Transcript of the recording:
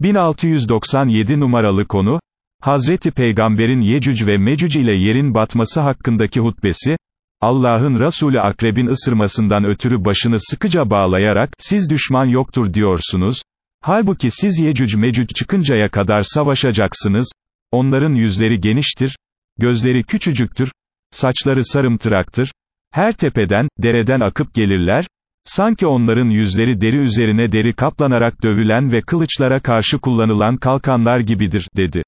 1697 numaralı konu, Hazreti Peygamber'in Yecüc ve Mecüc ile yerin batması hakkındaki hutbesi, Allah'ın Resulü akrebin ısırmasından ötürü başını sıkıca bağlayarak, siz düşman yoktur diyorsunuz, halbuki siz Yecüc Mecüc çıkıncaya kadar savaşacaksınız, onların yüzleri geniştir, gözleri küçücüktür, saçları sarımtıraktır, her tepeden, dereden akıp gelirler, sanki onların yüzleri deri üzerine deri kaplanarak dövülen ve kılıçlara karşı kullanılan kalkanlar gibidir, dedi.